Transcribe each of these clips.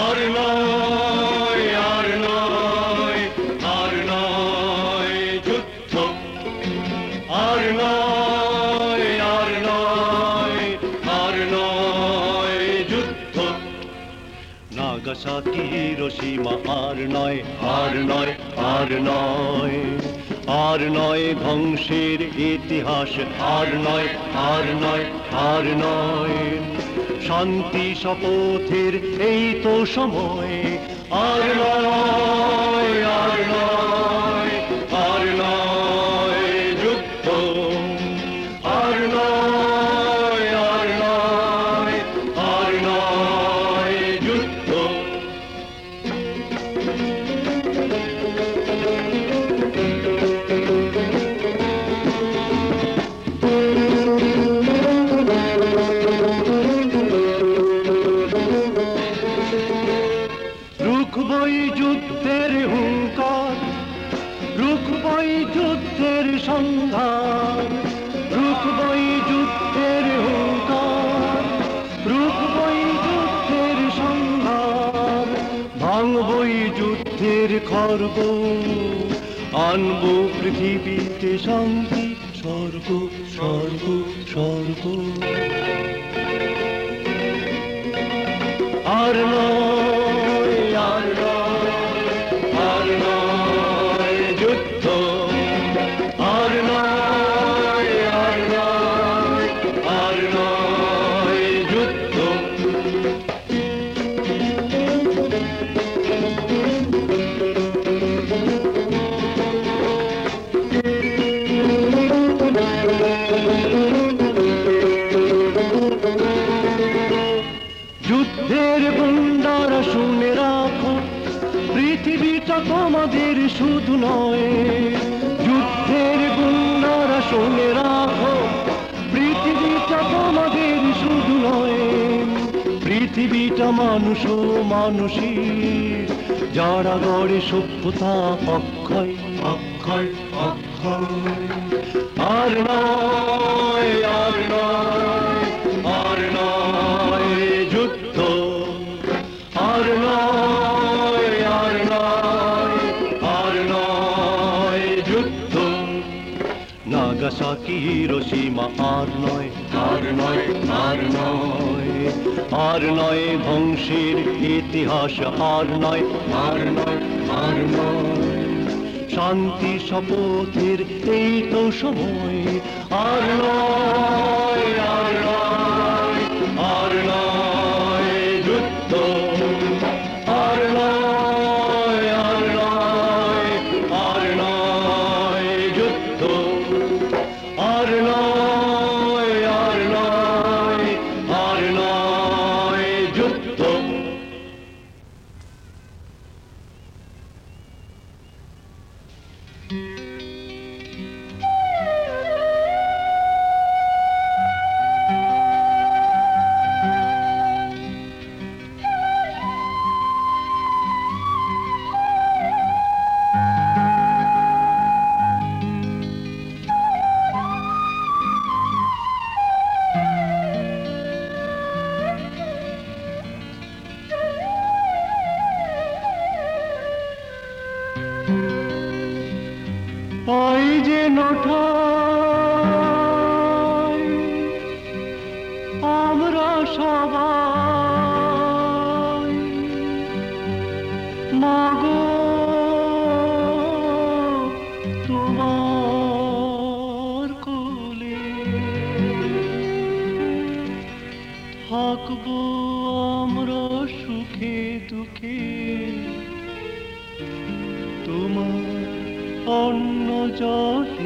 আর নয় আর নয় আর নয় যুদ্ধ আর নয় আর নয় আর নয় যুদ্ধ নাগাসাকি হিরোশিমা আর নয় আর নয় আর নয় আর নয় ধ্বংসের ইতিহাস, আর নয় আর নয় আর নয়। শান্তি শপথের এই তো সময়। আর আনব আনব পৃথিবীতে শান্তি। স্বর্গ স্বর্গ স্বর্গ। আর নয় পৃথিবীটা তোমাদের শুধু নয়। যুদ্ধের গুন্ডারা শুনে রাখো, পৃথিবীটা তোমাদের শুধু নয়। পৃথিবীটা মানুষ মানুষের, যারা গড়ে সভ্যতা অক্ষয় অক্ষয় অক্ষয়। আর নয় আর নয় আর নয়। হিরোশিমা আর নয়। আর নয় আর নয়। আর নয় ধ্বংসের ইতিহাস আর নয়। আর নয় আর নয়। শান্তি শপথের এই তো সময়। আর নয়। তোমার কোলে থাকব আমরা সুখে দুঃখে। তোমার অন্য জলে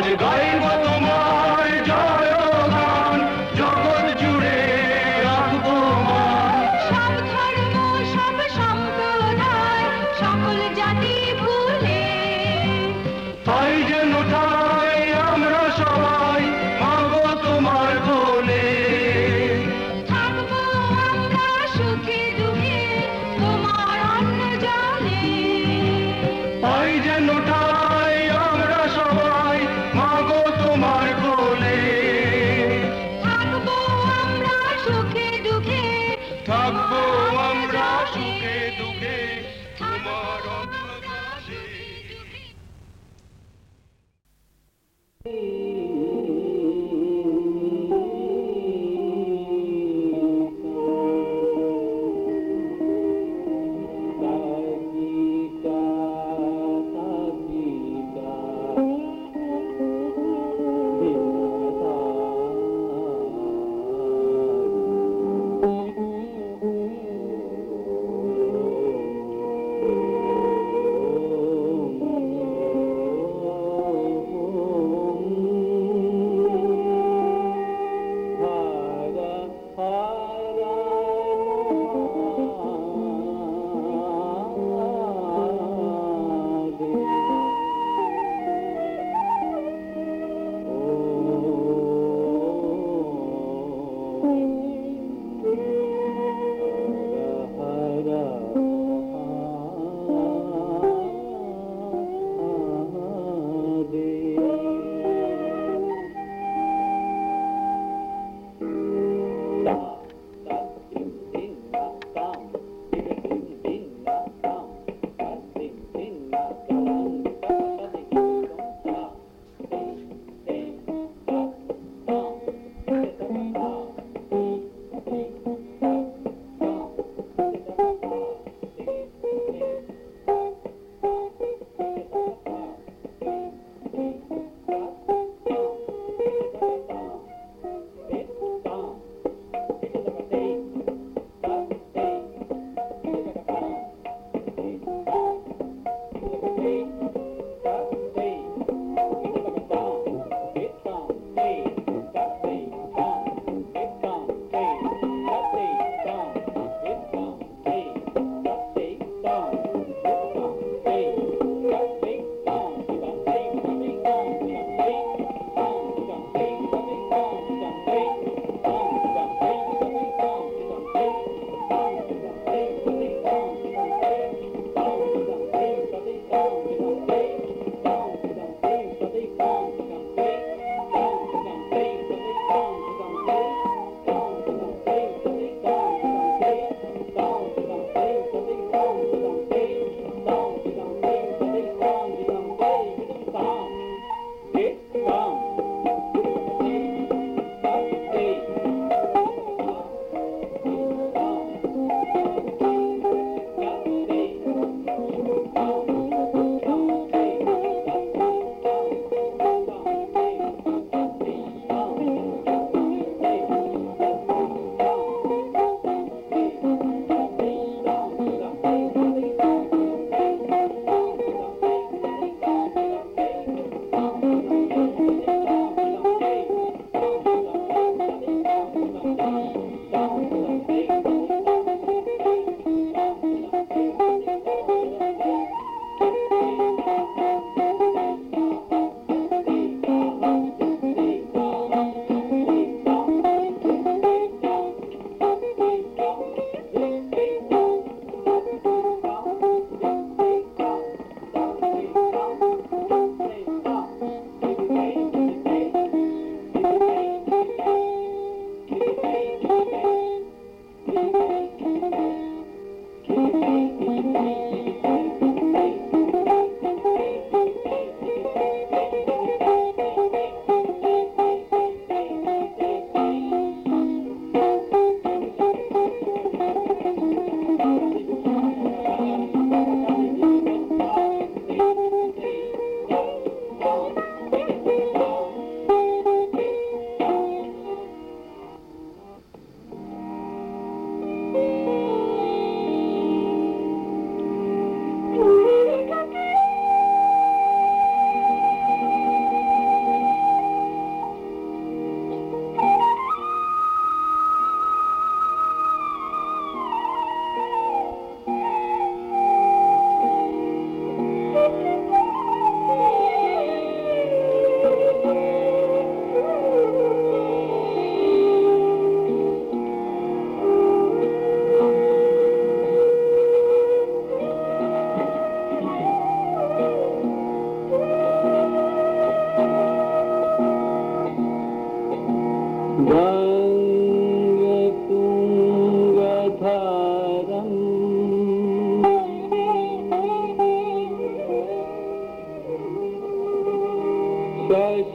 Hacı Gayri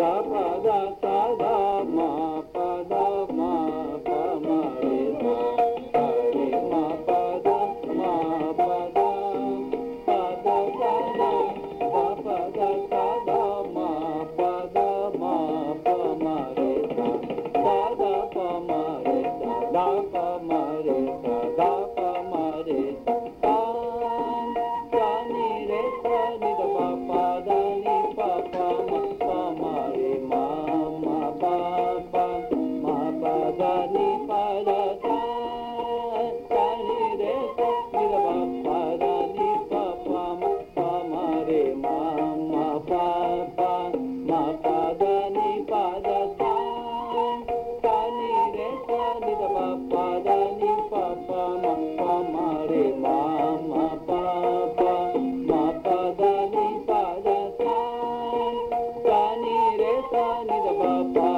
दा above.